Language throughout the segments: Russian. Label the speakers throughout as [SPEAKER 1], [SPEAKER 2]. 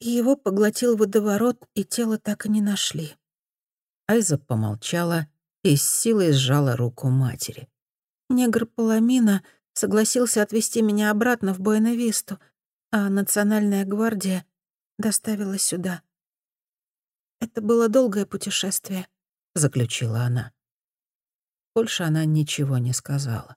[SPEAKER 1] И его поглотил водоворот, и тело так и не нашли.
[SPEAKER 2] Айза помолчала и с силой сжала руку матери.
[SPEAKER 1] Негр Паламина согласился отвезти меня обратно в Буэнависту, а Национальная гвардия доставила сюда. Это было долгое путешествие,
[SPEAKER 2] заключила она. Больше она ничего не сказала.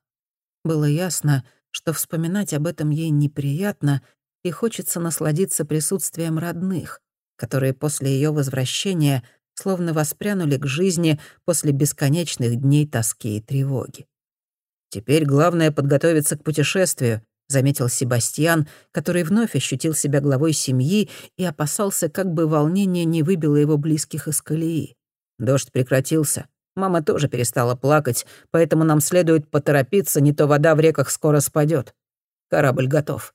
[SPEAKER 2] Было ясно, что вспоминать об этом ей неприятно и хочется насладиться присутствием родных, которые после ее возвращения словно воспрянули к жизни после бесконечных дней тоски и тревоги. «Теперь главное — подготовиться к путешествию», — заметил Себастьян, который вновь ощутил себя главой семьи и опасался, как бы волнение не выбило его близких из колеи. Дождь прекратился. Мама тоже перестала плакать, поэтому нам следует поторопиться, не то вода в реках скоро спадет. Корабль готов.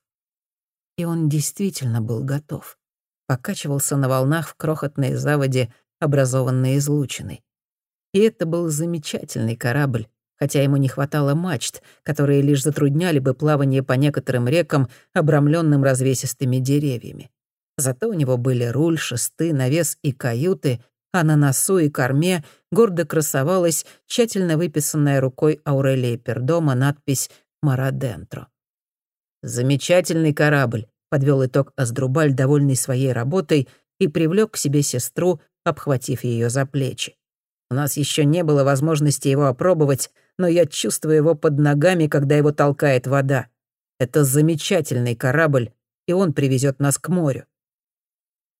[SPEAKER 2] И он действительно был готов. Покачивался на волнах в крохотной заводе, образованной излучиной. И это был замечательный корабль, хотя ему не хватало мачт, которые лишь затрудняли бы плавание по некоторым рекам, обрамленным развесистыми деревьями. Зато у него были руль, шесты, навес и каюты, а на носу и корме гордо красовалась тщательно выписанная рукой Аурелии Пердома надпись «Марадентро». «Замечательный корабль», — подвел итог Аздрубаль, довольный своей работой, и привлек к себе сестру, обхватив ее за плечи. «У нас еще не было возможности его опробовать, но я чувствую его под ногами, когда его толкает вода. Это замечательный корабль, и он привезет нас к морю».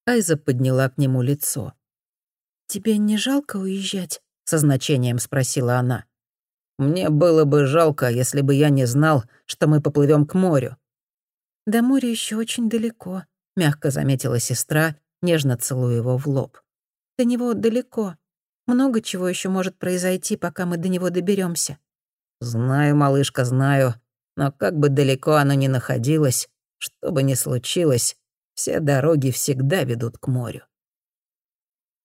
[SPEAKER 2] Айза подняла к нему лицо.
[SPEAKER 1] «Тебе не жалко уезжать?»
[SPEAKER 2] — со значением спросила она. Мне было бы жалко, если бы я не знал, что мы поплывем к морю».
[SPEAKER 1] «До моря еще очень далеко», — мягко заметила сестра, нежно целуя его в лоб. «До него далеко. Много чего еще может произойти, пока мы до него доберемся.
[SPEAKER 2] «Знаю, малышка, знаю. Но как бы далеко оно ни находилось, что бы ни случилось, все дороги всегда ведут к морю».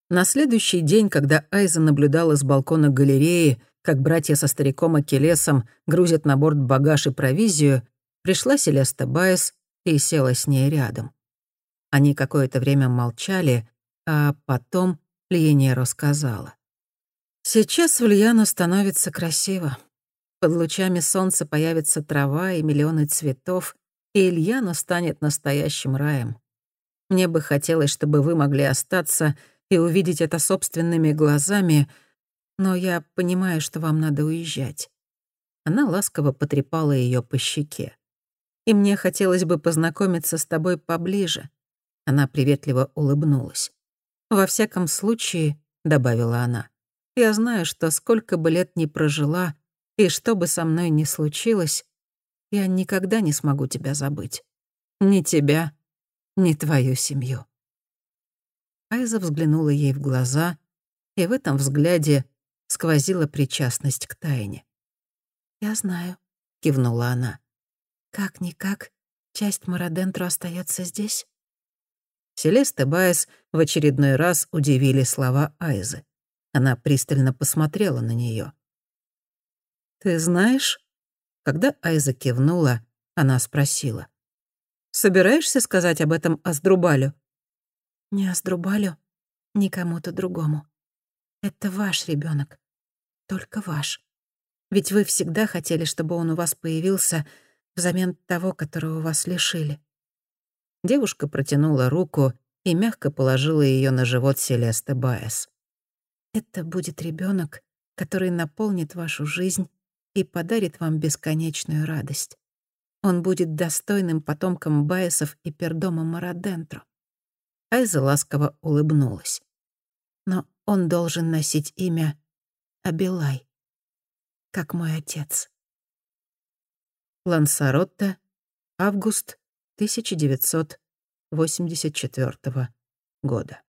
[SPEAKER 2] На следующий день, когда Айза наблюдала с балкона галереи, как братья со стариком Акелесом грузят на борт багаж и провизию, пришла Селеста Байес и села с ней рядом. Они какое-то время молчали, а потом Льенеро сказала. «Сейчас в Льяно становится красиво. Под лучами солнца появится трава и миллионы цветов, и Ильяно станет настоящим раем. Мне бы хотелось, чтобы вы могли остаться и увидеть это собственными глазами — но я понимаю, что вам надо уезжать». Она ласково потрепала ее по щеке. «И мне хотелось бы познакомиться с тобой поближе». Она приветливо улыбнулась. «Во всяком случае», — добавила она, «я знаю, что сколько бы лет ни прожила, и что бы со мной ни случилось, я никогда не смогу тебя забыть. Ни тебя, ни твою семью». Айза взглянула ей в глаза, и в этом взгляде сквозила причастность к тайне.
[SPEAKER 1] «Я знаю», — кивнула она. «Как-никак, часть Марадентро остается здесь?»
[SPEAKER 2] Селеста Байес в очередной раз удивили слова Айзы. Она пристально посмотрела на нее. «Ты знаешь?» Когда Айза кивнула, она спросила. «Собираешься сказать об этом Аздрубалю?»
[SPEAKER 1] «Не Аздрубалю, ни кому-то другому. Это ваш ребенок, Только ваш. Ведь вы всегда хотели, чтобы он у вас появился взамен того, которого вас лишили.
[SPEAKER 2] Девушка протянула руку и мягко положила ее на живот Селесты Баэс.
[SPEAKER 1] Это будет ребенок, который наполнит вашу жизнь и подарит вам бесконечную радость. Он будет достойным потомком Баэсов и Пердома Марадентро.
[SPEAKER 2] Айза ласково улыбнулась.
[SPEAKER 1] Но он должен носить имя Абилай, как мой отец.
[SPEAKER 2] Лансаротта, август 1984 года.